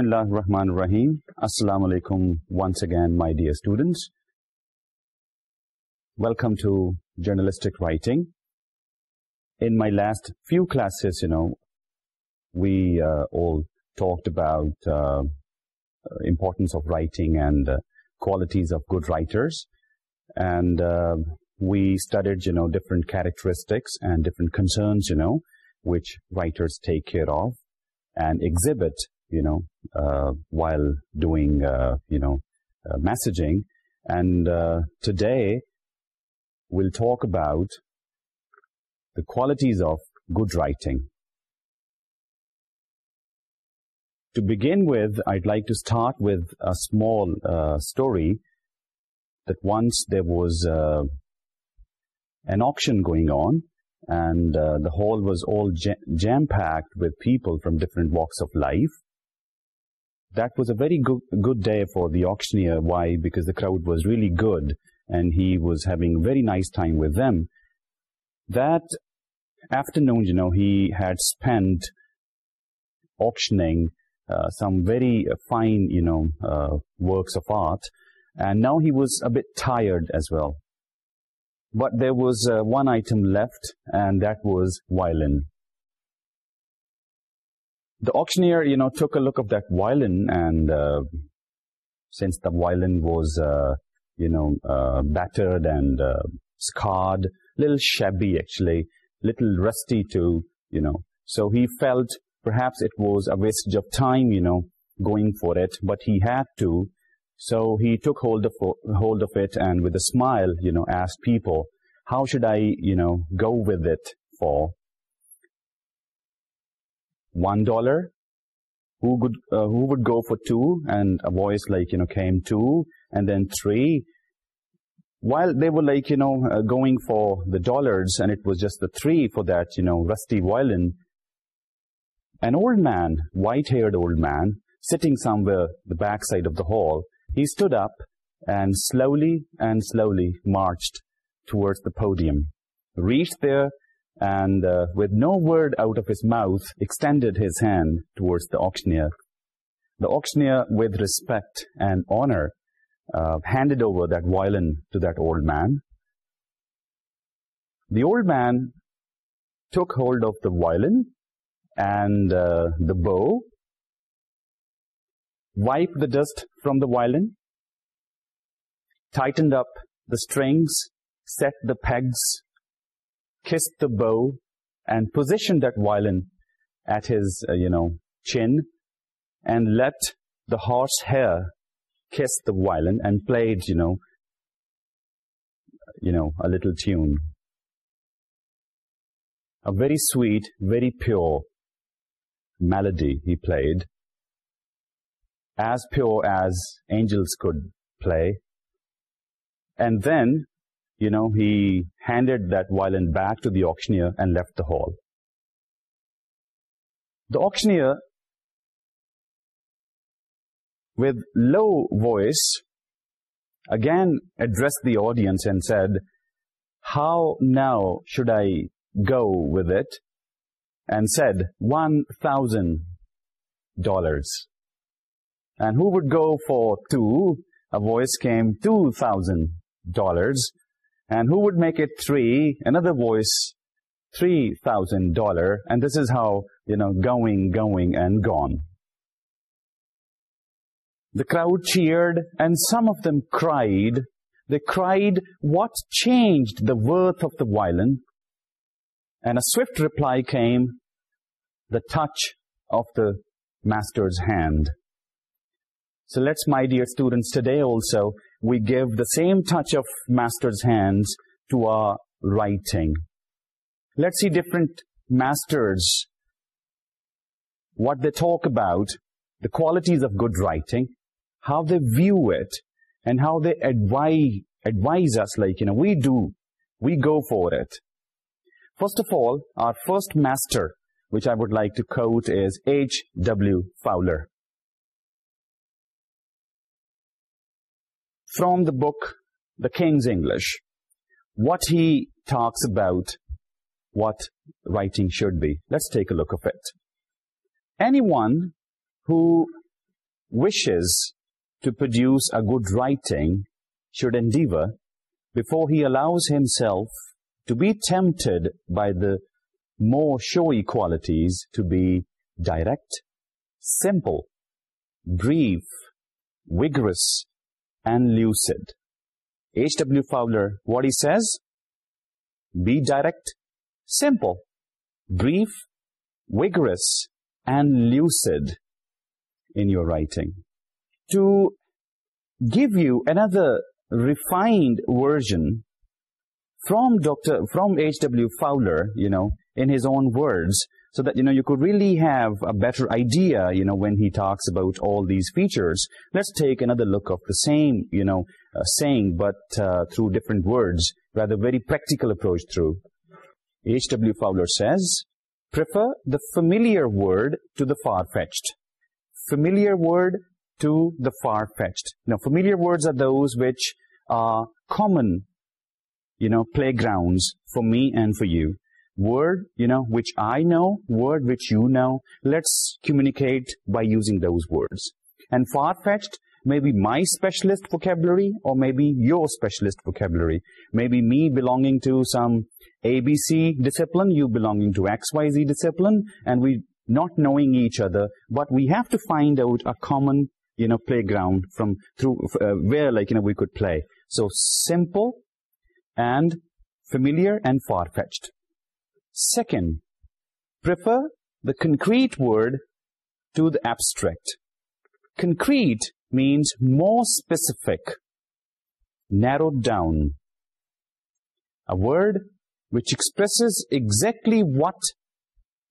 بسم اللہ الرحمن الرحیم السلام علیکم once again my dear students welcome to journalistic writing in my last few classes you know we all talked about importance of writing and qualities of good writers and we studied you know different characteristics and different concerns you know which writers take care of and exhibit you know uh, while doing uh, you know uh, messaging. And today we'll talk about the qualities of good writing. To begin with i'd like to start with a small story that once there was an auction going on and the hall was all jam-packed with people from different walks of life that was a very good, good day for the auctioneer. Why? Because the crowd was really good and he was having very nice time with them. That afternoon, you know, he had spent auctioning uh, some very uh, fine, you know, uh, works of art. And now he was a bit tired as well. But there was one item left and that was violin the auctioneer you know took a look of that violin and uh, since the violin was uh, you know uh, battered and uh, scarred little shabby actually little rusty too you know. So he felt perhaps it was a waste of time you know going for it but he had to. So he took hold of hold of it and with a smile you know asked people how should i you know go with it for? one dollar who would uh, who would go for two? And a voice like you know came two and then three. While they were like you know uh, going for the dollars and it was just the three for that you know rusty violin an old man white haired old man sitting somewhere the back side of the hall he stood up and slowly and slowly marched towards the podium reached there and uh, with no word out of his mouth, extended his hand towards the auctioneer. The auctioneer, with respect and honor, uh, handed over that violin to that old man. The old man took hold of the violin and uh, the bow, wiped the dust from the violin, tightened up the strings, set the pegs kissed the bow and positioned that violin at his, uh, you know, chin and let the horse hair kiss the violin and played, you know, you know, a little tune. A very sweet, very pure melody he played. As pure as angels could play. And then you know, he handed that violin back to the auctioneer and left the hall. The auctioneer, with low voice, again addressed the audience and said, how now should I go with it? And said, one thousand dollars. And who would go for two? A voice came, two thousand dollars. And who would make it three? Another voice, $3,000. And this is how, you know, going, going and gone. The crowd cheered and some of them cried. They cried, what changed the worth of the violin? And a swift reply came, the touch of the master's hand. So let's, my dear students, today also we give the same touch of master's hands to our writing. Let's see different masters, what they talk about, the qualities of good writing, how they view it, and how they advise, us, like, you know, we do, we go for it. First of all, our first master, which I would like to quote, is H.W. Fowler. from the book The King's English what he talks about what writing should be. Let's take a look of it. Anyone who wishes to produce a good writing should endeavor before he allows himself to be tempted by the more showy qualities to be direct, simple, brief, vigorous, and lucid. H.W. Fowler, what he says? Be direct, simple, brief, vigorous, and lucid in your writing. To give you another refined version from Dr. from H.W. Fowler, you know, in his own words, so that you know you could really have a better idea you know when he talks about all these features. Let's take another look of the same you know uh, saying but uh, through different words rather very practical approach through. Hw fowler says prefer the familiar word to the far fetched familiar word to the far fetched now familiar words are those which are common you know playgrounds for me and for you word, you know, which I know, word which you know. Let's communicate by using those words. And far-fetched, maybe my specialist vocabulary or maybe your specialist vocabulary. Maybe me belonging to some ABC discipline, you belonging to XYZ discipline, and we not knowing each other, but we have to find out a common, you know, playground from through uh, where, like, you know, we could play. So simple and familiar and far-fetched. Second, prefer the concrete word to the abstract. Concrete means more specific, narrowed down. A word which expresses exactly what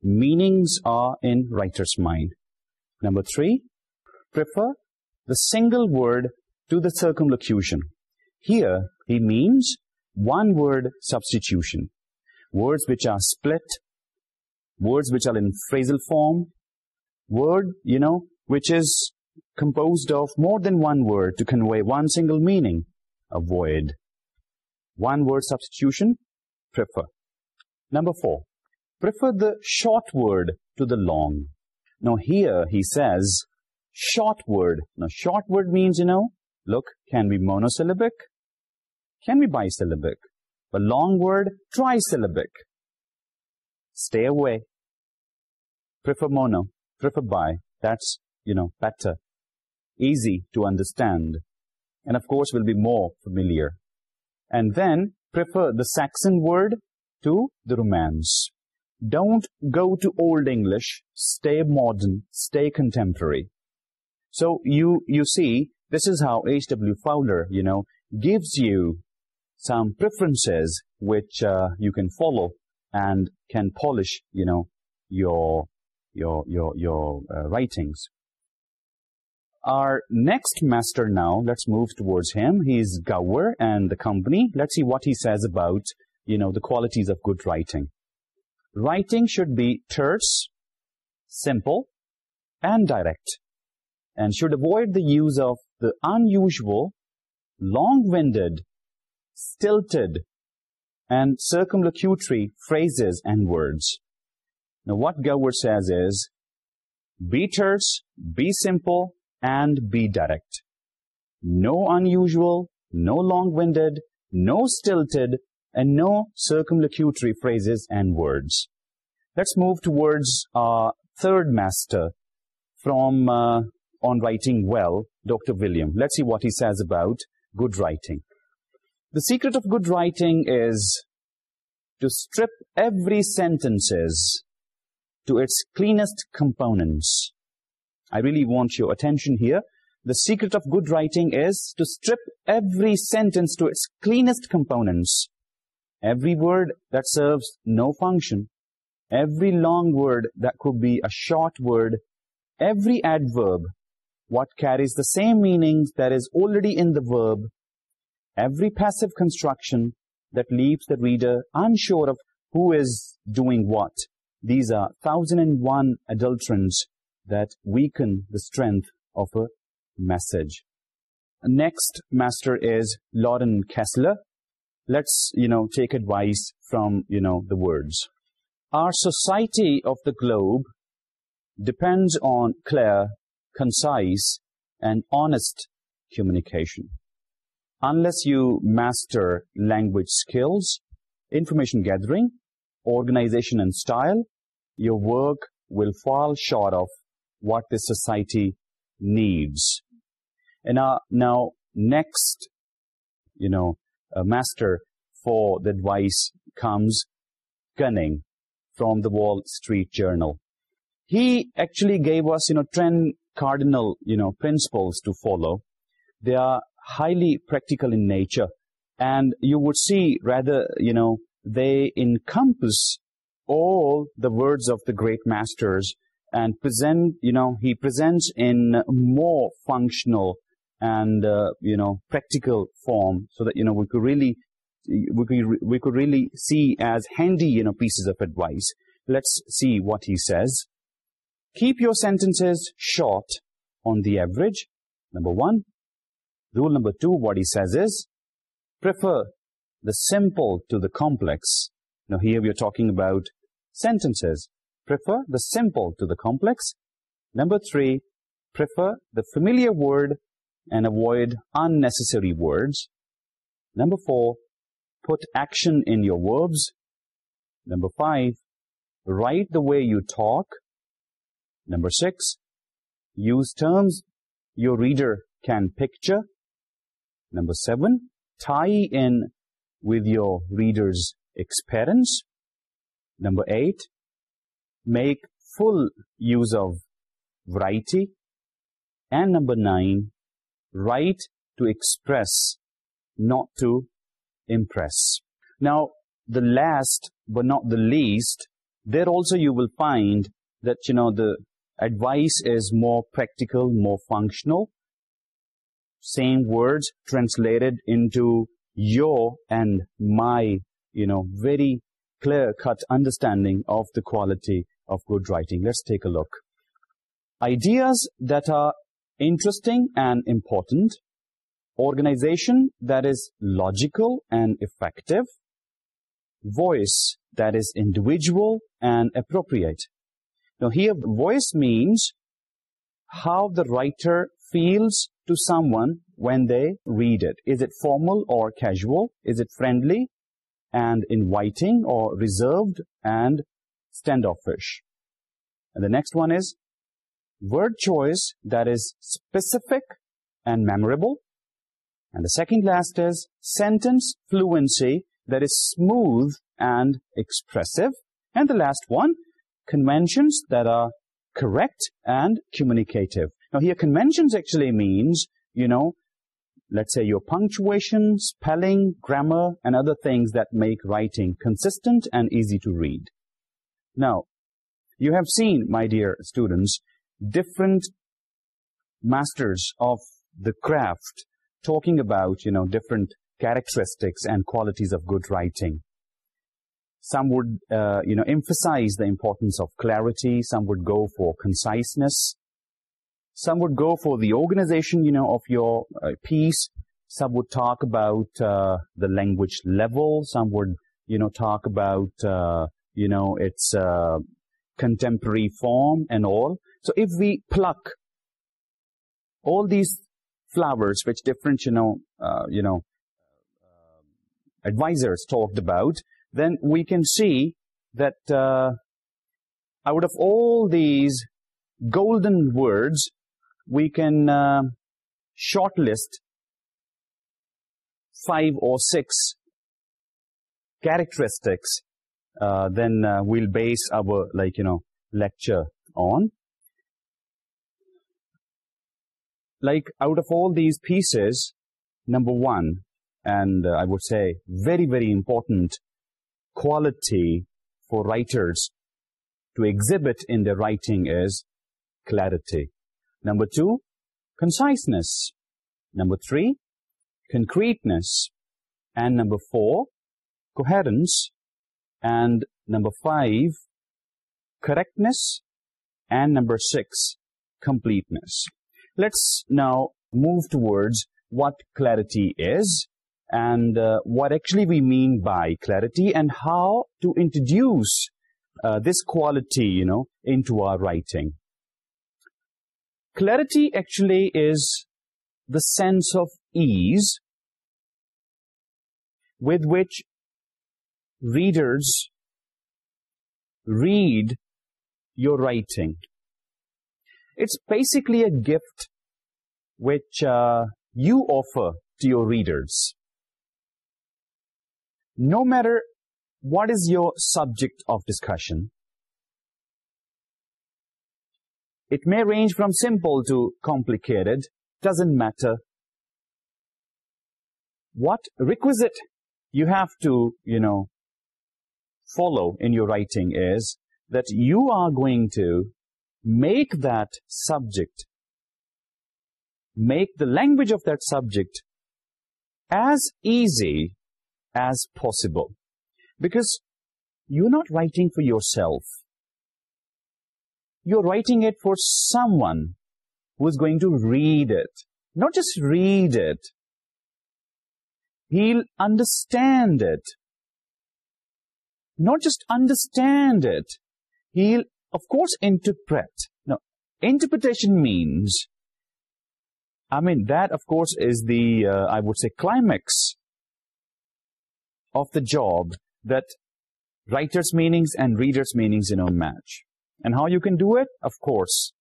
meanings are in writer's mind. Number three, prefer the single word to the circumlocution. Here, he means one word substitution words which are split, words which are in phrasal form, word, you know, which is composed of more than one word to convey one single meaning, avoid. One word substitution, prefer. Number four, prefer the short word to the long. Now here he says, short word. Now short word means, you know, look, can be monosyllabic, can be bisyllabic. A long word trisyllabic. Stay away. Prefer mono, prefer bi. That's, you know, better. Easy to understand. And of course will be more familiar. And then prefer the Saxon word to the Romance. Don't go to Old English. Stay modern. Stay contemporary. So you, you see, this is how H.W. Fowler, you know, gives you some preferences which uh, you can follow and can polish, you know, your your your your uh, writings. Our next master now, let's move towards him. He's Gower and the company. Let's see what he says about, you know, the qualities of good writing. Writing should be terse, simple, and direct, and should avoid the use of the unusual, long-winded, stilted and circumlocutory phrases and words. Now what Gower says is, be terse, be simple, and be direct. No unusual, no long-winded, no stilted, and no circumlocutory phrases and words. Let's move towards our third master from uh, On Writing Well, Dr. William. Let's see what he says about good writing. The secret of good writing is to strip every sentences to its cleanest components. I really want your attention here. The secret of good writing is to strip every sentence to its cleanest components. Every word that serves no function, every long word that could be a short word, every adverb, what carries the same meaning that is already in the verb, every passive construction that leaves the reader unsure of who is doing what. These are thousand and one adulterants that weaken the strength of a message. Next master is Lauren Kessler. Let's, you know, take advice from, you know, the words. Our society of the globe depends on clear, concise, and honest communication unless you master language skills, information gathering, organization and style, your work will fall short of what the society needs. And uh, now, next, you know, a master for the advice comes Gunning from the Wall Street Journal. He actually gave us, you know, 10 cardinal, you know, principles to follow. They are Highly practical in nature, and you would see rather, you know, they encompass all the words of the great masters and present, you know, he presents in more functional and, uh, you know, practical form so that, you know, we could really, we could, we could really see as handy, you know, pieces of advice. Let's see what he says. Keep your sentences short on the average. Number one, rule number two, what he says is, prefer the simple to the complex. Now, here we are talking about sentences. Prefer the simple to the complex. Number three, prefer the familiar word and avoid unnecessary words. Number four, put action in your verbs. Number five, write the way you talk. Number six, use terms your reader can picture. Number seven, tie in with your reader's experience. Number eight, make full use of variety. And number nine, write to express, not to impress. Now, the last but not the least, there also you will find that, you know, the advice is more practical, more functional same words translated into your and my, you know, very clear-cut understanding of the quality of good writing. Let's take a look. Ideas that are interesting and important. Organization that is logical and effective. Voice that is individual and appropriate. Now here, voice means how the writer feels to someone when they read it. Is it formal or casual? Is it friendly and inviting or reserved and standoffish? And the next one is word choice that is specific and memorable. And the second last is sentence fluency that is smooth and expressive. And the last one, conventions that are correct and communicative. Now here conventions actually means, you know, let's say your punctuation, spelling, grammar and other things that make writing consistent and easy to read. Now, you have seen, my dear students, different masters of the craft talking about, you know, different characteristics and qualities of good writing. Some would, uh, you know, emphasize the importance of clarity. Some would go for conciseness. Some would go for the organization, you know, of your uh, piece. Some would talk about uh, the language level. Some would, you know, talk about, uh, you know, its contemporary form and all. So if we pluck all these flowers, which different, you know, you know, advisors talked about, then we can see that uh, out of all these golden words, we can uh, shortlist five or six characteristics uh, then uh, we'll base our like you know lecture on. Like out of all these pieces number one and i would say very very important quality for writers to exhibit in their writing is clarity. Number two, conciseness. Number three, concreteness. And number four, coherence. And number five, correctness. And number six, completeness. Let's now move towards what clarity is and uh, what actually we mean by clarity and how to introduce uh, this quality, you know, into our writing clarity actually is the sense of ease with which readers read your writing. It's basically a gift which uh, you offer to your readers. No matter what is your subject of discussion, It may range from simple to complicated, doesn't matter. What requisite you have to, you know, follow in your writing is that you are going to make that subject, make the language of that subject as easy as possible. Because you're not writing for yourself you're writing it for someone who is going to read it. Not just read it. He'll understand it. Not just understand it. He'll, of course, interpret. Now, interpretation means, I mean, that, of course, is the, uh, I would say, climax of the job that writer's meanings and reader's meanings, you know, match. And how you can do it? Of course,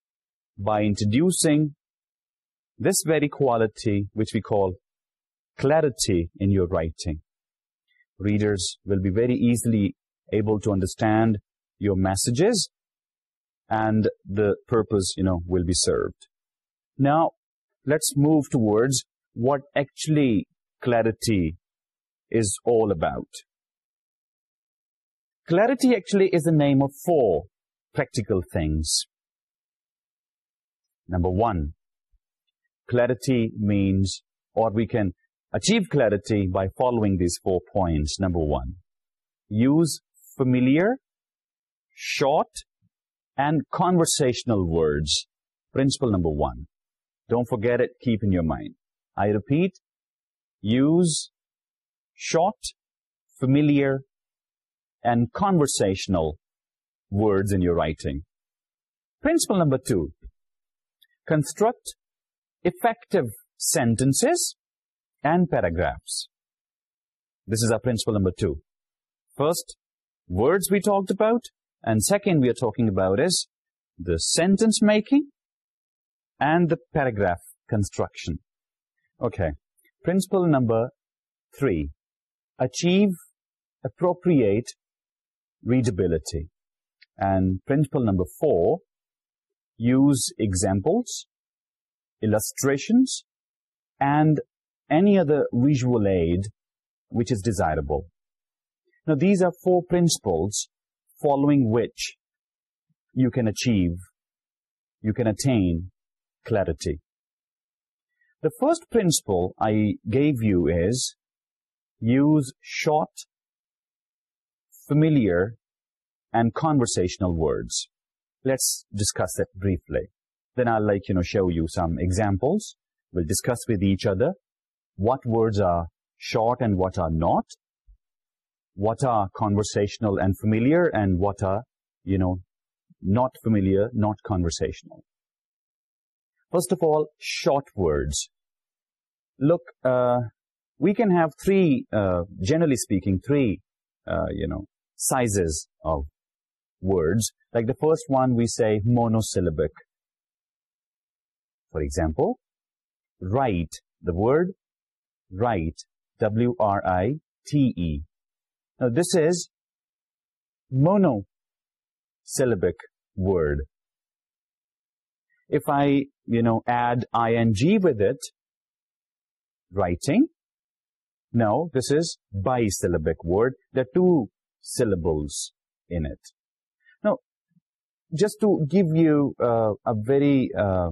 by introducing this very quality, which we call clarity in your writing. Readers will be very easily able to understand your messages and the purpose, you know, will be served. Now, let's move towards what actually clarity is all about. Clarity actually is the name of four practical things. Number one, clarity means, or we can achieve clarity by following these four points. Number one, use familiar, short, and conversational words. Principle number one. Don't forget it, keep in your mind. I repeat, use short, familiar, and conversational words in your writing. Principle number two, construct effective sentences and paragraphs. This is our principle number two. First, words we talked about, and second we are talking about is the sentence making and the paragraph construction. Okay, principle number three, achieve appropriate readability. And principle number four, use examples, illustrations, and any other visual aid which is desirable. Now, these are four principles following which you can achieve, you can attain clarity. The first principle I gave you is use short, familiar and conversational words. Let's discuss it briefly. Then I'll like, you know, show you some examples. We'll discuss with each other what words are short and what are not, what are conversational and familiar, and what are, you know, not familiar, not conversational. First of all, short words. Look, uh, we can have three, uh, generally speaking, three, uh, you know, sizes of words. Like the first one, we say monosyllabic. For example, write, the word write, W-R-I-T-E. Now this is monosyllabic word. If I, you know, add ing with it, writing, no, this is bisyllabic word. There are two syllables in it just to give you uh, a very uh,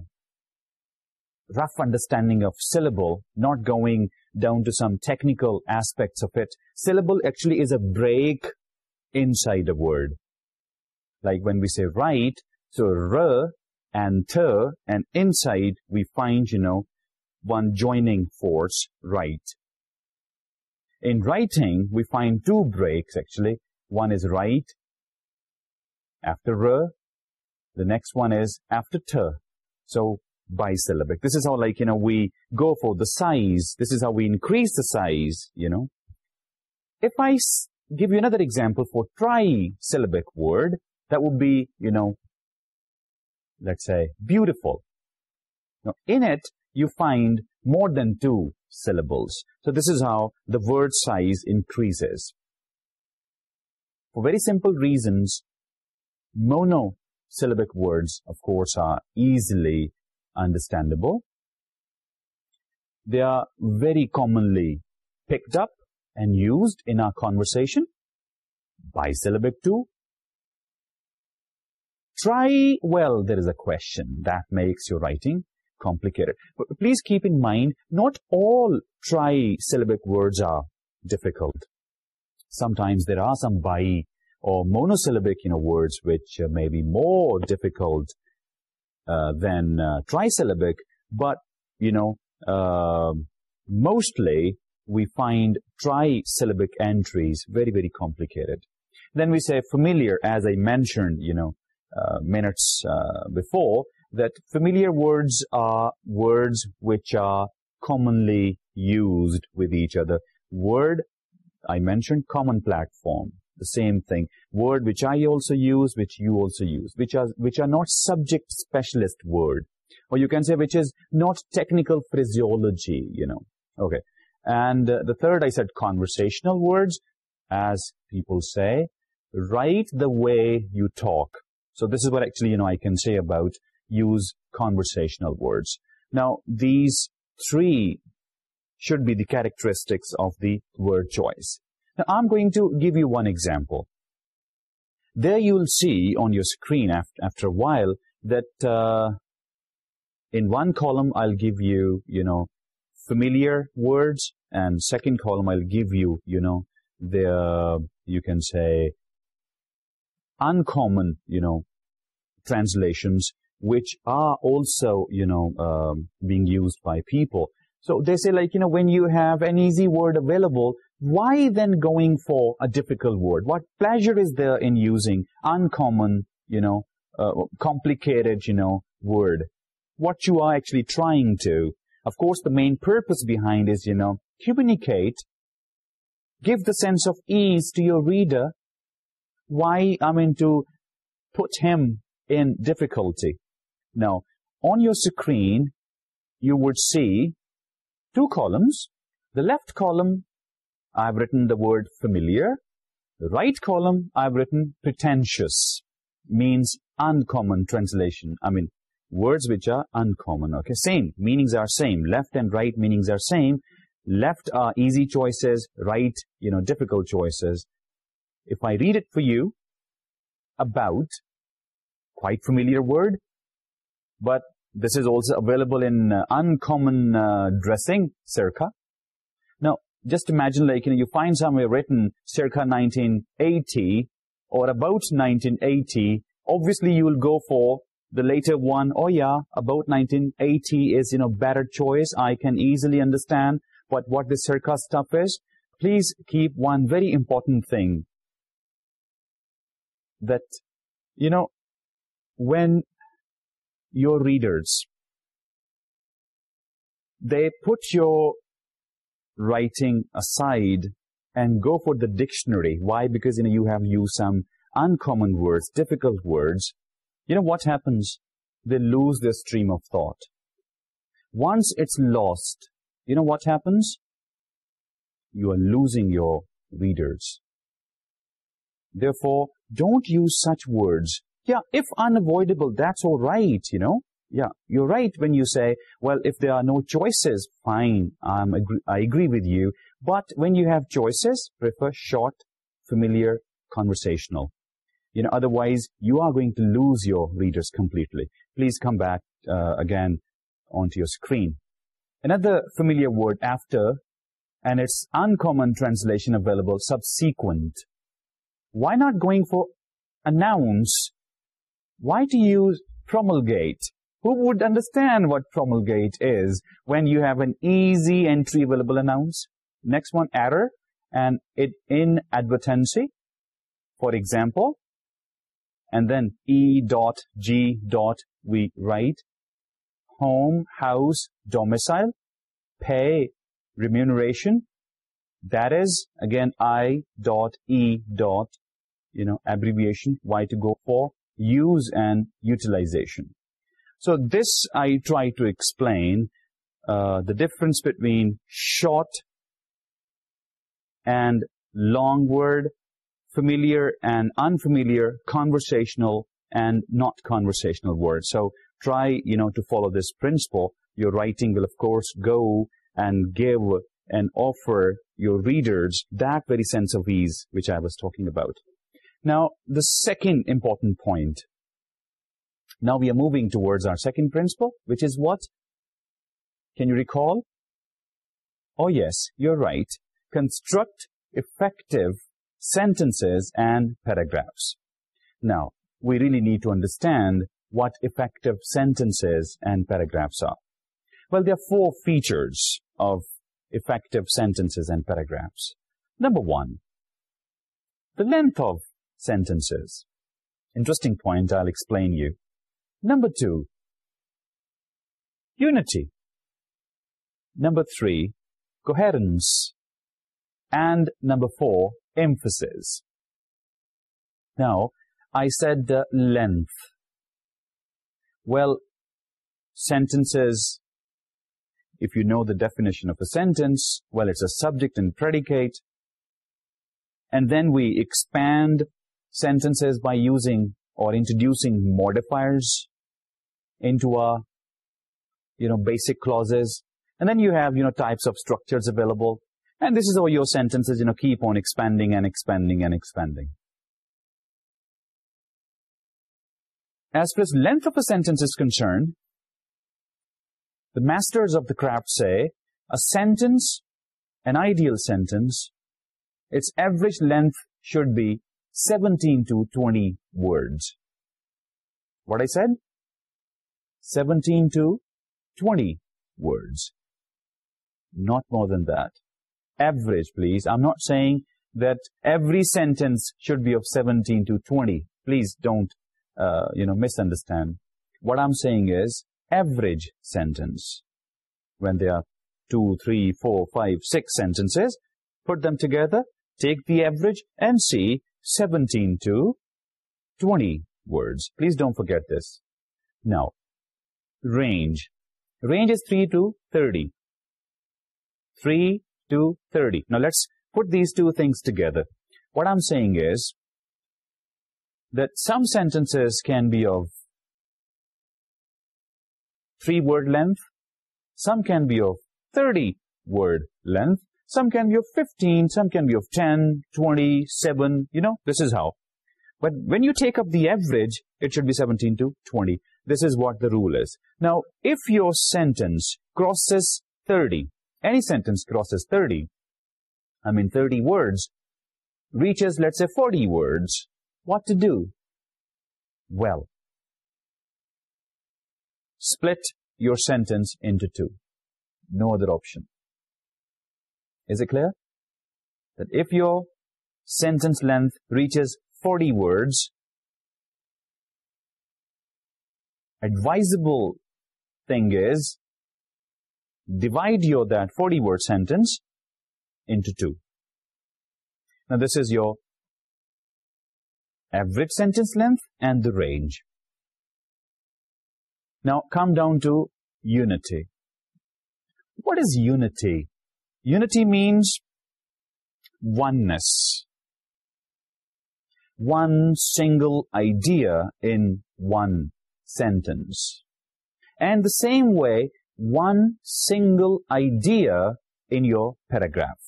rough understanding of syllable, not going down to some technical aspects of it, syllable actually is a break inside a word. Like when we say right, so r and t and inside we find, you know, one joining force, right. In writing, we find two breaks actually. One is right after r the next one is after t. So bisyllabic. This is how like, you know, we go for the size. This is how we increase the size, you know. If I give you another example for trisyllabic word, that would be, you know, let's say beautiful. Now, in it, you find more than two syllables. So this is how the word size increases. For very simple reasons, mono syllabic words, of course, are easily understandable. They are very commonly picked up and used in our conversation. Bisyllabic too. Try well, there is a question that makes your writing complicated. But please keep in mind, not all trisyllabic words are difficult. Sometimes there are some bi or monosyllabic, you know, words which uh, may be more difficult uh, than uh, trisyllabic, but, you know, mostly we find trisyllabic entries very, very complicated. Then we say familiar, as I mentioned, you know, uh, minutes uh, before, that familiar words are words which are commonly used with each other. Word, I mentioned common platform the same thing. Word which I also use, which you also use, which are, which are not subject specialist word. Or you can say which is not technical phraseology, you know. Okay. And uh, the third, I said conversational words, as people say, write the way you talk. So this is what actually, you know, I can say about use conversational words. Now, these three should be the characteristics of the word choice. Now, I'm going to give you one example. There you'll see on your screen after, after a while that uh, in one column I'll give you, you know, familiar words and second column I'll give you, you know, the, uh, you can say, uncommon, you know, translations which are also, you know, um, being used by people. So they say like, you know, when you have an easy word available, why then going for a difficult word? What pleasure is there in using uncommon, you know, uh, complicated, you know, word? What you are actually trying to? Of course, the main purpose behind is, you know, communicate, give the sense of ease to your reader. Why, I mean, to put him in difficulty? Now, on your screen, you would see two columns. The left column I've written the word familiar. Right column, I've written pretentious, means uncommon translation. I mean, words which are uncommon, okay? Same, meanings are same. Left and right meanings are same. Left are easy choices, right, you know, difficult choices. If I read it for you, about, quite familiar word, but this is also available in uh, uncommon uh, dressing, circa, just imagine, like you know, you find somewhere written circa 1980 or about 1980. Obviously, you will go for the later one, oh yeah, about 1980 is, you know, better choice. I can easily understand what, what the circa stuff is. Please keep one very important thing that, you know, when your readers, they put your writing aside and go for the dictionary. Why? Because, you know, you have used some uncommon words, difficult words. You know what happens? They lose their stream of thought. Once it's lost, you know what happens? You are losing your readers. Therefore, don't use such words. Yeah, if unavoidable, that's all right, you know. Yeah, you're right when you say, well, if there are no choices, fine, I'm agree I agree with you. But when you have choices, prefer short, familiar, conversational. You know, otherwise, you are going to lose your readers completely. Please come back uh, again onto your screen. Another familiar word, after, and it's uncommon translation available, subsequent. Why not going for announce? Why to use promulgate? who would understand what promulgate is when you have an easy entry available announce? Next one, error and it inadvertency, for example, and then E dot G dot we write home, house, domicile, pay, remuneration. That is, again, I dot E dot, you know, abbreviation, Y to go for, use and utilization. So this I try to explain uh, the difference between short and long word, familiar and unfamiliar, conversational and not conversational words. So try, you know, to follow this principle. Your writing will, of course, go and give and offer your readers that very sense of ease which I was talking about. Now, the second important point now we are moving towards our second principle, which is what? Can you recall? Oh yes, you're right. Construct effective sentences and paragraphs. Now, we really need to understand what effective sentences and paragraphs are. Well, there are four features of effective sentences and paragraphs. Number one, the length of sentences. Interesting point, I'll explain you. Number two, unity. Number three, coherence. And number four, emphasis. Now, I said uh, length. Well, sentences, if you know the definition of a sentence, well, it's a subject and predicate. And then we expand sentences by using or introducing modifiers into our, you know basic clauses. And then you have you know types of structures available. And this is how your sentences you know keep on expanding and expanding and expanding. As far as length of a sentence is concerned the masters of the craft say a sentence an ideal sentence its average length should be 17 to 20 words. What I said? 17 to 20 words. Not more than that. Average, please. I'm not saying that every sentence should be of 17 to 20. Please don't, uh, you know, misunderstand. What I'm saying is, average sentence. When there are two, three, four, five, six sentences, put them together, take the average and see 17 to 20 words. Please don't forget this. Now, range. Range is 3 to 30. 3 to 30. Now, let's put these two things together. What I'm saying is that some sentences can be of three-word length, some can be of 30-word length, some can be of 15, some can be of 10, 20, 7, you know, this is how. But when you take up the average, it should be 17 to 20. This is what the rule is. Now, if your sentence crosses 30, any sentence crosses 30, I mean 30 words, reaches, let's say, 40 words, what to do? Well, split your sentence into two. No other option. Is it clear? That if your sentence length reaches 40 words, advisable thing is, divide your that 40-word sentence into two. Now, this is your average sentence length and the range. Now, come down to unity. What is unity? Unity means oneness. One single idea in one sentence. And the same way, one single idea in your paragraph.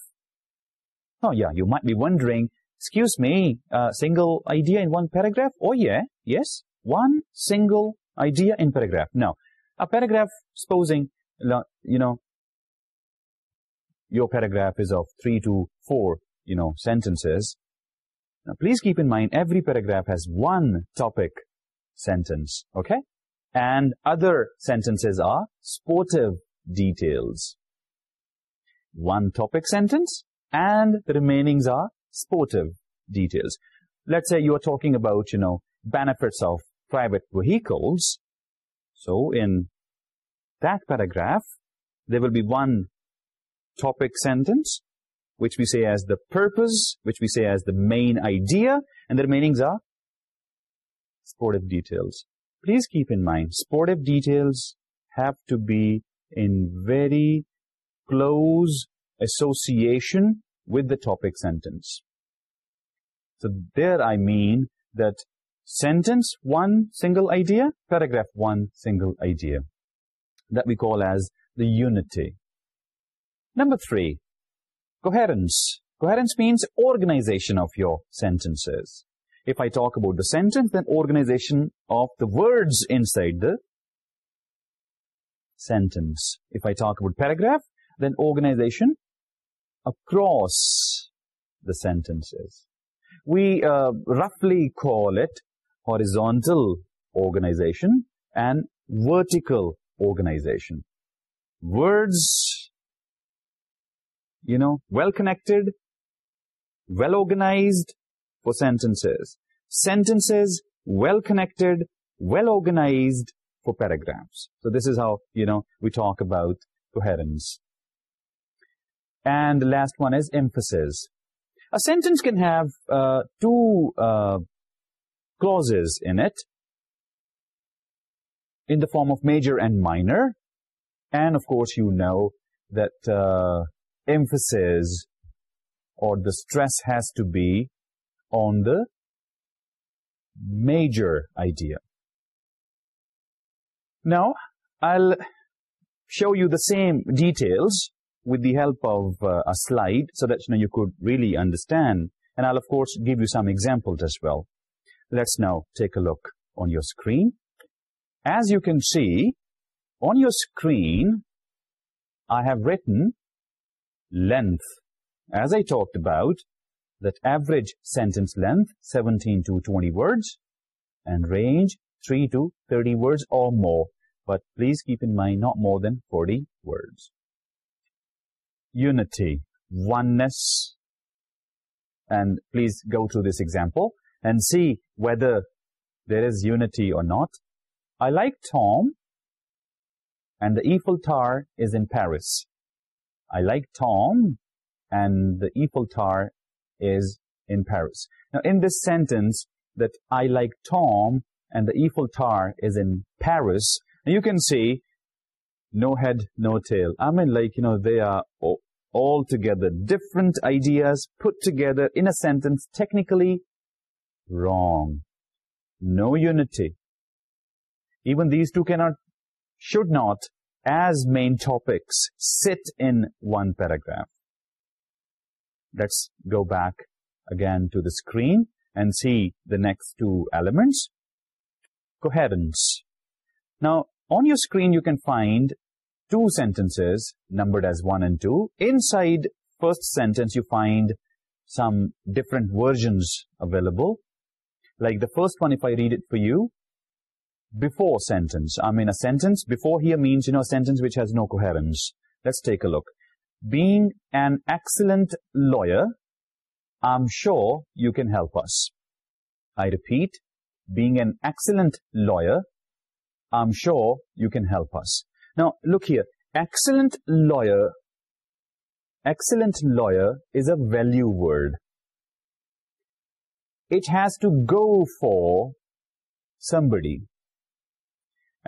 Oh yeah, you might be wondering, excuse me, a single idea in one paragraph? Oh yeah, yes, one single idea in paragraph. Now, a paragraph, supposing, you know, your paragraph is of three to four, you know, sentences. Now, please keep in mind, every paragraph has one topic sentence, okay? And other sentences are sportive details. One topic sentence and the remainings are sportive details. Let's say you are talking about, you know, benefits of private vehicles. So, in that paragraph, there will be one topic sentence, which we say as the purpose, which we say as the main idea, and the remainings are sportive details. Please keep in mind, sportive details have to be in very close association with the topic sentence. So there I mean that sentence, one single idea, paragraph, one single idea. That we call as the unity. Number three, coherence. Coherence means organization of your sentences. if I talk about the sentence, then organization of the words inside the sentence. If I talk about paragraph, then organization across the sentences. We uh, roughly call it horizontal organization and vertical organization. Words you know, well-connected, well-organized for sentences. Sentences, well-connected, well-organized for paragraphs. So this is how, you know, we talk about coherence. And the last one is emphasis. A sentence can have uh, two uh, clauses in it, in the form of major and minor. And, of course, you know that uh, emphasis or the stress has to be on the major idea. Now, I'll show you the same details with the help of uh, a slide so that you, know, you could really understand. And I'll, of course, give you some examples as well. Let's now take a look on your screen. As you can see, on your screen, I have written length. As I talked about, that average sentence length, 17 to 20 words, and range, 3 to 30 words or more. But please keep in mind, not more than 40 words. Unity, oneness, and please go through this example and see whether there is unity or not. I like Tom, and the Eiffel Tower is in Paris. I like Tom and the Eiffel Tower is in Paris. Now in this sentence that I like Tom and the Eiffel Tower is in Paris, you can see no head, no tail. I mean like, you know, they are all together different ideas put together in a sentence technically wrong. No unity. Even these two cannot, should not as main topics sit in one paragraph. Let's go back again to the screen and see the next two elements. Coherence. Now, on your screen you can find two sentences numbered as one and two. Inside first sentence you find some different versions available. Like the first one, if I read it for you, before sentence. I mean, a sentence before here means, you know, a sentence which has no coherence. Let's take a look. Being an excellent lawyer, I'm sure you can help us. I repeat, being an excellent lawyer, I'm sure you can help us. Now, look here. Excellent lawyer, excellent lawyer is a value word. It has to go for somebody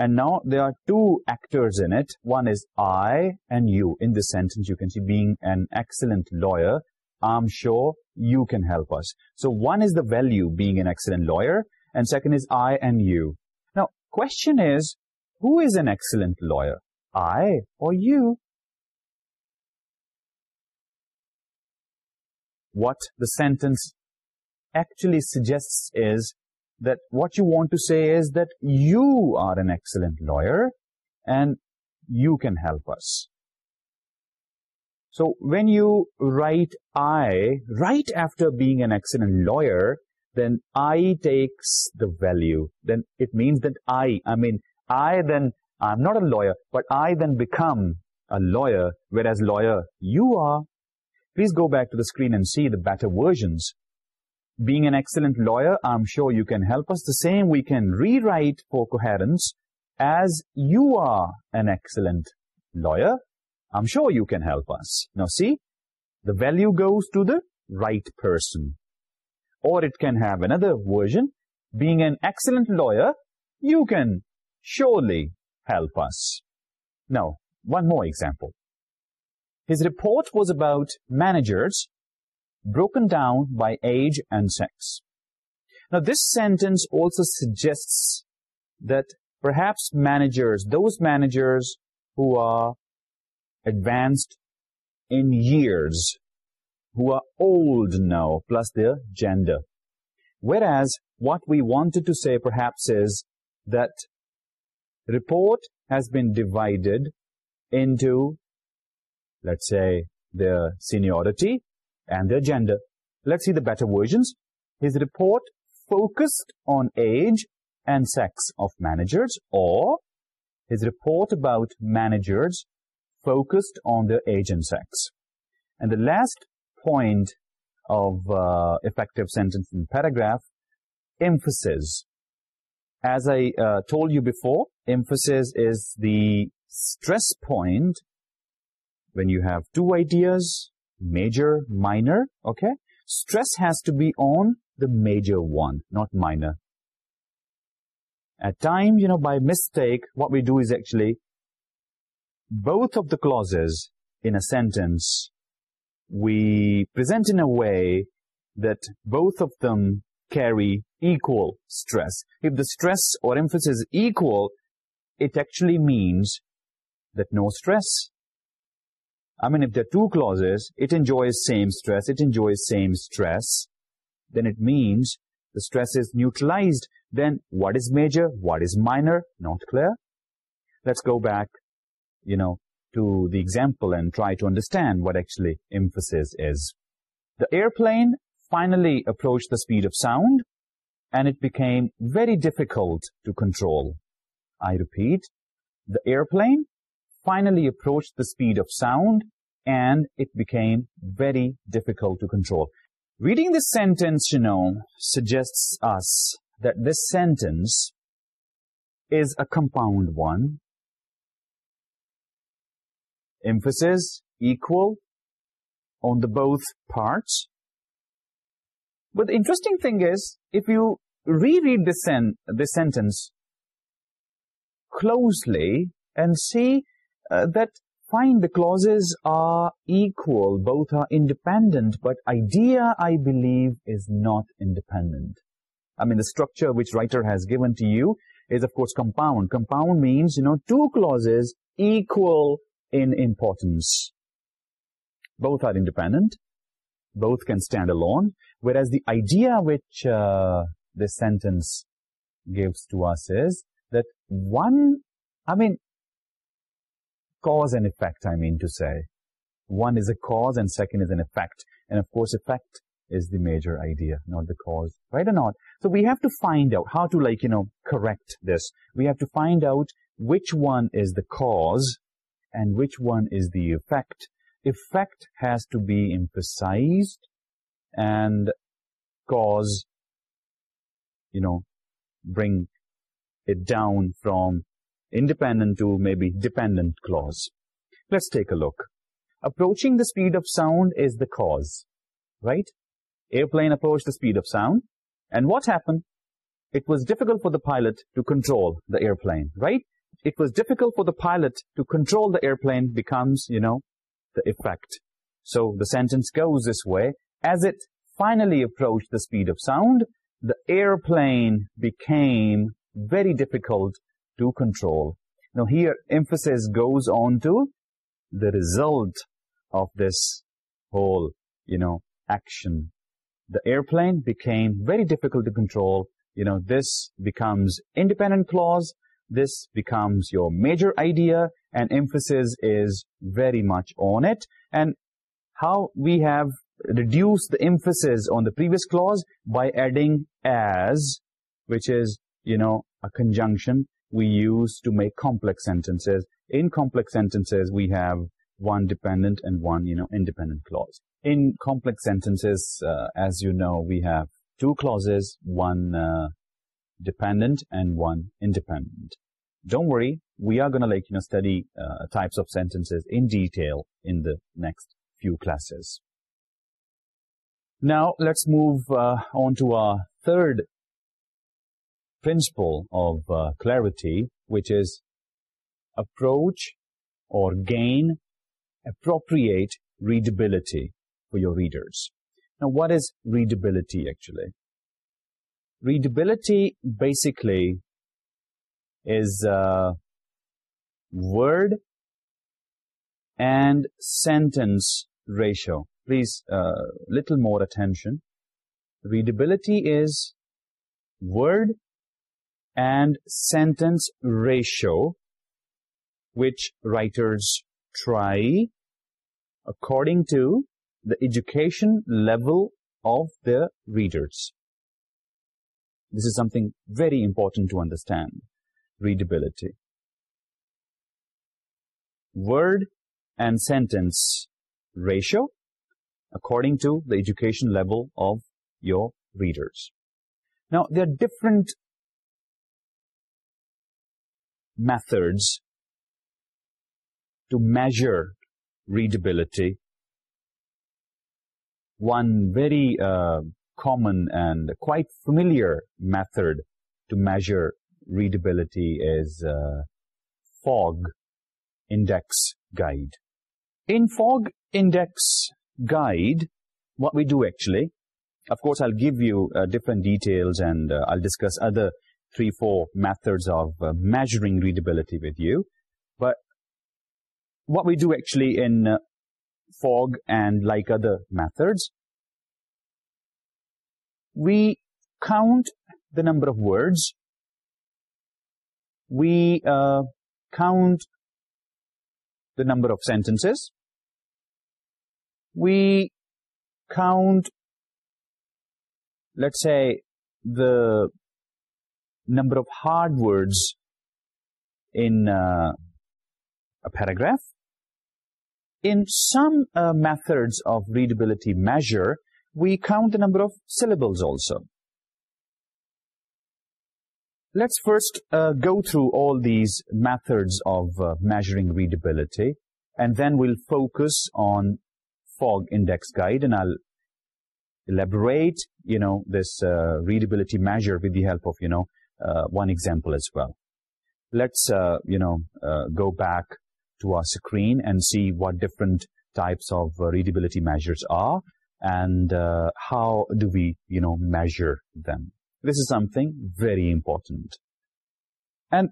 and now there are two actors in it. One is I and you. In this sentence, you can see being an excellent lawyer, I'm sure you can help us. So one is the value, being an excellent lawyer. And second is I and you. Now, question is, who is an excellent lawyer? I or you? What the sentence actually suggests is that what you want to say is that you are an excellent lawyer and you can help us. So when you write I right after being an excellent lawyer, then I takes the value. Then it means that I, I mean, I then, I'm not a lawyer, but I then become a lawyer, whereas lawyer you are. Please go back to the screen and see the better versions being an excellent lawyer, I'm sure you can help us. The same, we can rewrite for coherence as you are an excellent lawyer. I'm sure you can help us. Now see, the value goes to the right person. Or it can have another version. Being an excellent lawyer, you can surely help us. Now, one more example. His report was about managers Broken down by age and sex. Now this sentence also suggests that perhaps managers, those managers who are advanced in years, who are old now, plus their gender. Whereas what we wanted to say perhaps is that report has been divided into, let's say, their seniority and their gender. Let's see the better versions. His report focused on age and sex of managers or his report about managers focused on their age and sex. And the last point of uh, effective sentence and paragraph, emphasis. As I uh, told you before, emphasis is the stress point when you have two ideas, major, minor, okay? Stress has to be on the major one, not minor. At times, you know, by mistake, what we do is actually both of the clauses in a sentence we present in a way that both of them carry equal stress. If the stress or emphasis equal, it actually means that no stress, I mean, if there are two clauses, it enjoys same stress, it enjoys same stress, then it means the stress is neutralized. Then what is major, what is minor? Not clear? Let's go back, you know, to the example and try to understand what actually emphasis is. The airplane finally approached the speed of sound and it became very difficult to control. I repeat, the airplane finally approached the speed of sound and it became very difficult to control. Reading this sentence, you know, suggests us that this sentence is a compound one. Emphasis equal on the both parts. But the interesting thing is, if you reread this, sentence closely and see uh, that fine, the clauses are equal, both are independent, but idea, I believe, is not independent. I mean, the structure which writer has given to you is, of course, compound. Compound means, you know, two clauses equal in importance. Both are independent. Both can stand alone. Whereas the idea which uh, this sentence gives to us is that one, I mean, cause and effect, I mean to say. One is a cause and second is an effect. And of course, effect is the major idea, not the cause, right or not? So we have to find out how to like, you know, correct this. We have to find out which one is the cause and which one is the effect. Effect has to be emphasized and cause, you know, bring it down from independent to maybe dependent clause. Let's take a look. Approaching the speed of sound is the cause, right? Airplane approached the speed of sound. And what happened? It was difficult for the pilot to control the airplane, right? It was difficult for the pilot to control the airplane becomes, you know, the effect. So the sentence goes this way. As it finally approached the speed of sound, the airplane became very difficult to control. Now here emphasis goes on to the result of this whole, you know, action. The airplane became very difficult to control. You know, this becomes independent clause. This becomes your major idea and emphasis is very much on it. And how we have reduced the emphasis on the previous clause by adding as, which is, you know, a conjunction we use to make complex sentences. In complex sentences, we have one dependent and one, you know, independent clause. In complex sentences, uh, as you know, we have two clauses, one uh, dependent and one independent. Don't worry, we are going to like, you know, study uh, types of sentences in detail in the next few classes. Now, let's move uh, on to our third principle of uh, clarity, which is approach or gain appropriate readability for your readers. Now, what is readability actually? Readability basically is uh, word and sentence ratio. Please, a little more attention. Readability is word and sentence ratio which writers try according to the education level of their readers. This is something very important to understand, readability. Word and sentence ratio according to the education level of your readers. Now, there are different methods to measure readability. One very uh, common and quite familiar method to measure readability is uh, fog index guide. In fog index guide, what we do actually, of course I'll give you uh, different details and I'll discuss other three, four methods of uh, measuring readability with you. But what we do actually in uh, FOG and like other methods, we count the number of words. We uh, count the number of sentences. We count, let's say, the number of hard words in uh, a paragraph. In some uh, methods of readability measure, we count the number of syllables also. Let's first uh, go through all these methods of measuring readability and then we'll focus on fog index guide and I'll elaborate, you know, this readability measure with the help of, you know, uh, one example as well. Let's, uh, you know, uh, go back to our screen and see what different types of readability measures are and how do we, you know, measure them. This is something very important. And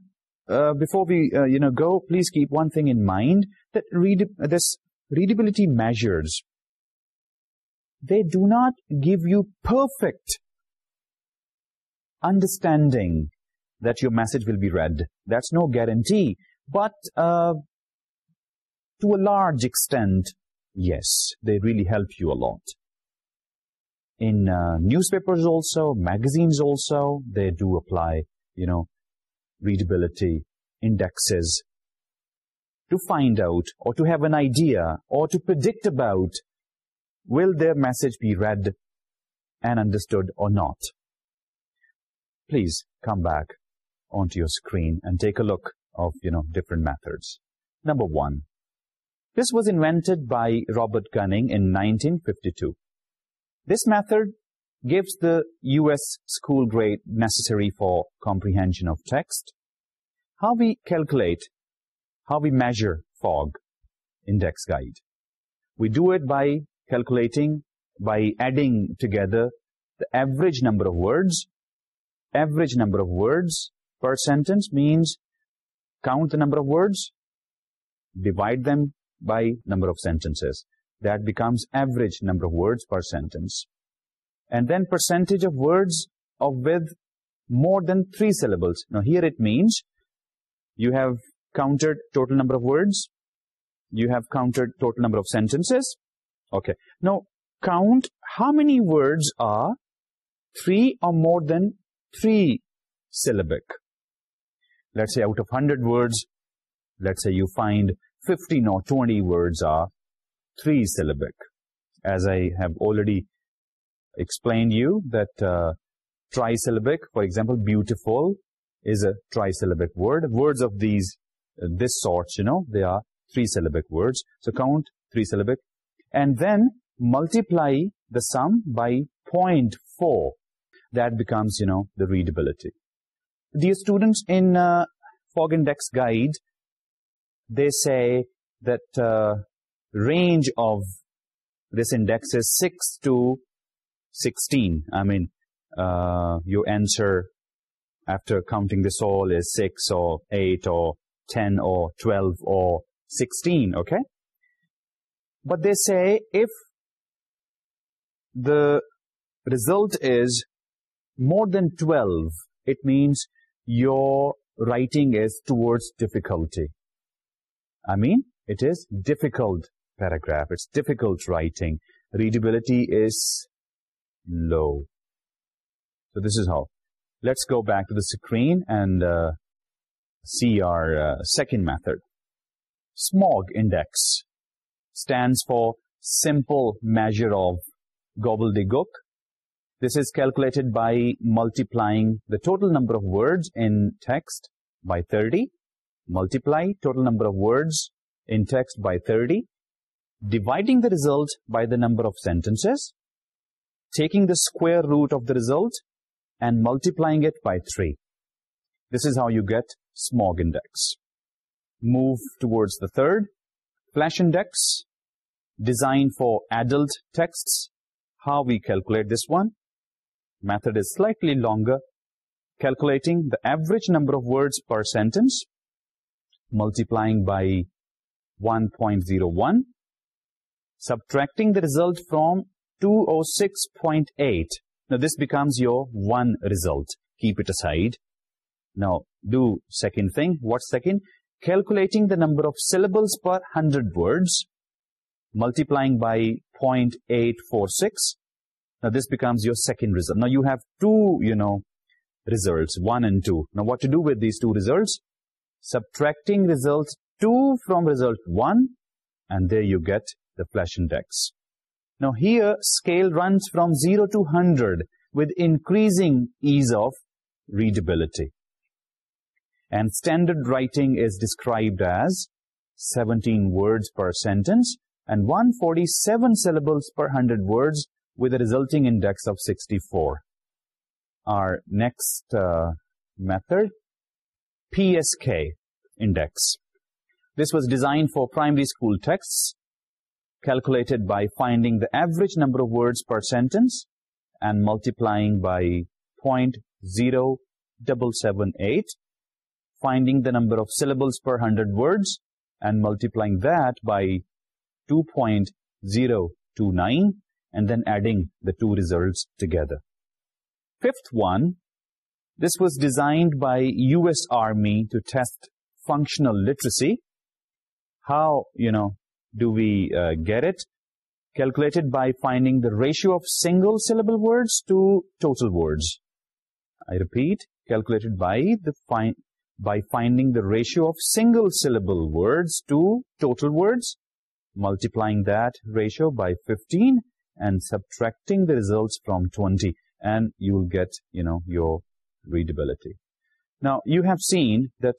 before we, you know, go, please keep one thing in mind that read this readability measures, they do not give you perfect understanding that your message will be read. That's no guarantee. But uh, to a large extent, yes, they really help you a lot. In uh, newspapers also, magazines also, they do apply, you know, readability indexes to find out or to have an idea or to predict about will their message be read and understood or not please come back onto your screen and take a look of, you know, different methods. Number one, this was invented by Robert Gunning in 1952. This method gives the U.S. school grade necessary for comprehension of text. How we calculate, how we measure fog index guide? We do it by calculating, by adding together the average number of words average number of words per sentence means count the number of words, divide them by number of sentences. That becomes average number of words per sentence. And then percentage of words of with more than three syllables. Now here it means you have counted total number of words, you have counted total number of sentences. Okay. Now count how many words are three or more than 3 syllabic. Let's say out of 100 words, let's say you find 15 or 20 words are 3 syllabic. As I have already explained you that uh, trisyllabic, for example, beautiful is a trisyllabic word. Words of these, uh, this sort, you know, they are three syllabic words. So count three syllabic. And then multiply the sum by that becomes, you know, the readability. The students in uh, Fog Index Guide, they say that uh, range of this index is 6 to 16. I mean, uh, your answer after counting this all is 6 or 8 or 10 or 12 or 16, okay? But they say if the result is more than 12, it means your writing is towards difficulty. I mean, it is difficult paragraph. It's difficult writing. Readability is low. So this is how. Let's go back to the screen and uh, see our uh, second method. Smog index stands for simple measure of gobbledygook this is calculated by multiplying the total number of words in text by 30. Multiply total number of words in text by 30. Dividing the result by the number of sentences. Taking the square root of the result and multiplying it by 3. This is how you get smog index. Move towards the third. Flesch index. Designed for adult texts. How we calculate this one? Method is slightly longer. Calculating the average number of words per sentence, multiplying by 1.01 subtracting the result from 206.8. Now this becomes your one result. Keep it aside. Now do second thing. What second? Calculating the number of syllables per 100 words multiplying by 0.846 now, this becomes your second result. Now, you have two, you know, results, one and two. Now, what to do with these two results? Subtracting results two from result one, and there you get the Flesch index. Now, here, scale runs from 0 to 100 with increasing ease of readability. And standard writing is described as 17 words per sentence and 147 syllables per 100 words with a resulting index of 64. Our next uh, method, PSK index. This was designed for primary school texts, calculated by finding the average number of words per sentence and multiplying by 0.078. finding the number of syllables per 100 words and multiplying that by 2.029, and then adding the two results together. Fifth one, this was designed by U.S. Army to test functional literacy. How, you know, do we uh, get it? Calculated by finding the ratio of single syllable words to total words. I repeat, calculated by the fi by finding the ratio of single syllable words to total words, multiplying that ratio by 15 and subtracting the results from 20 and you will get you know your readability. Now you have seen that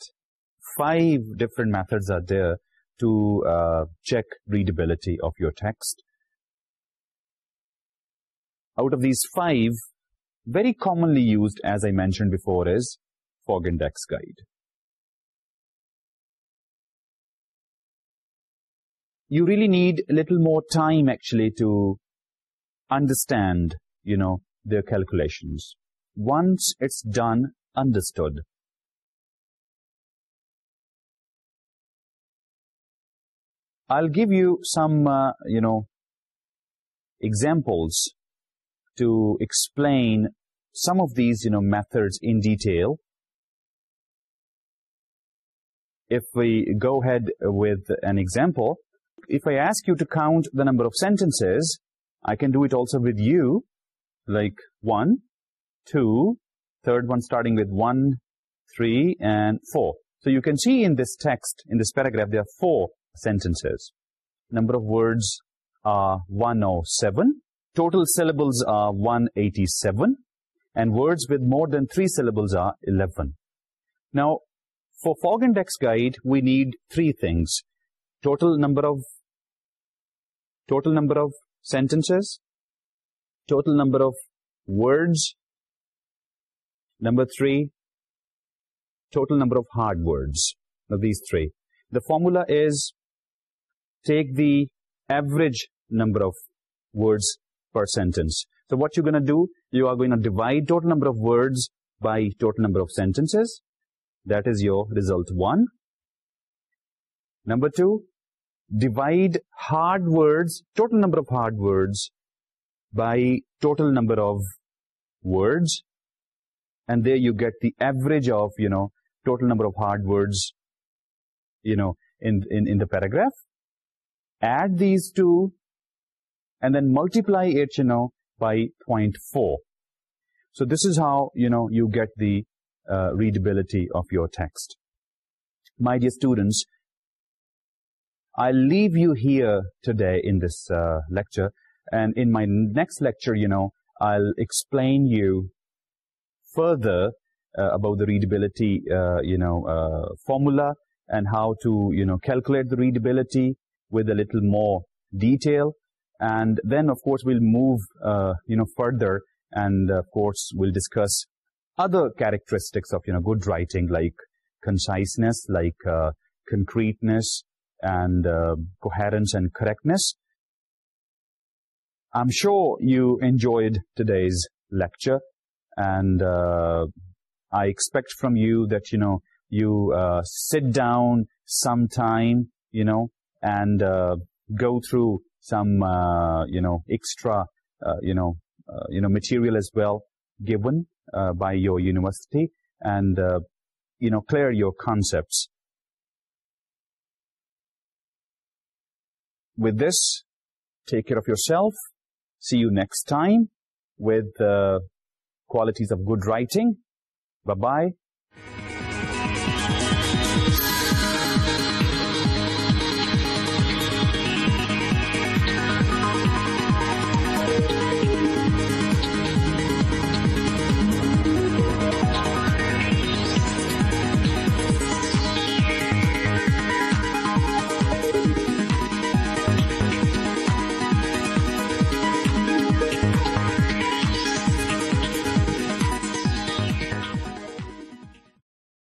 five different methods are there to uh, check readability of your text. Out of these five very commonly used as i mentioned before is fog index guide. You really need a little more time actually to understand, you know, their calculations. Once it's done, understood. I'll give you some, uh, you know, examples to explain some of these, you know, methods in detail. If we go ahead with an example, if I ask you to count the number of sentences, I can do it also with you, like 1, 2, third one starting with 1, 3, and 4. So you can see in this text, in this paragraph, there are four sentences. Number of words are 107, total syllables are 187, and words with more than three syllables are 11. Now, for Fog Index Guide, we need three things. Total number of, total number of sentences, total number of words, number three, total number of hard words, of these three. The formula is, take the average number of words per sentence. So what you're going to do, you are going to divide total number of words by total number of sentences. That is your result one. Number two, divide hard words, total number of hard words, by total number of words. And there you get the average of, you know, total number of hard words, you know, in, in, in the paragraph. Add these two and then multiply it, you know, by four. So this is how, you know, you get the uh, readability of your text. My dear students, I'll leave you here today in this uh, lecture. And in my next lecture, you know, I'll explain you further uh, about the readability, uh, you know, formula and how to, you know, calculate the readability with a little more detail. And then, of course, we'll move, you know, further and, of course, we'll discuss other characteristics of, you know, good writing like conciseness, like concreteness, and uh, coherence and correctness. I'm sure you enjoyed today's lecture and uh, I expect from you that, you know, you uh, sit down sometime, you know, and go through some, you know, extra, you know, you know, material as well given by your university and, you know, clear your concepts. with this, take care of yourself. See you next time with the qualities of good writing. Bye-bye.